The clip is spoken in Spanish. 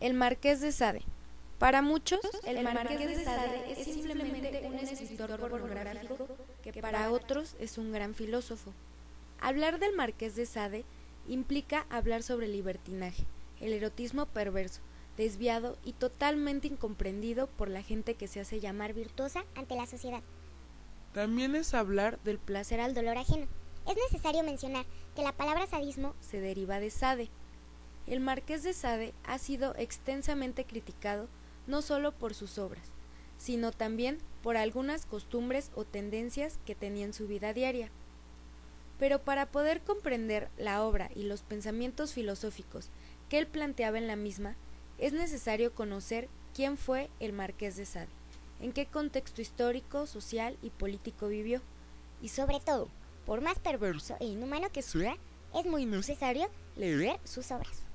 El Marqués de Sade. Para muchos, el Marqués de Sade es simplemente un escritor pornográfico que para otros es un gran filósofo. Hablar del Marqués de Sade implica hablar sobre el libertinaje, el erotismo perverso, desviado y totalmente incomprendido por la gente que se hace llamar virtuosa ante la sociedad. También es hablar del placer al dolor ajeno. Es necesario mencionar que la palabra sadismo se deriva de Sade, el Marqués de Sade ha sido extensamente criticado no solo por sus obras, sino también por algunas costumbres o tendencias que tenía en su vida diaria. Pero para poder comprender la obra y los pensamientos filosóficos que él planteaba en la misma, es necesario conocer quién fue el Marqués de Sade, en qué contexto histórico, social y político vivió. Y sobre todo, por más perverso e inhumano que sea, es muy necesario leer sus obras.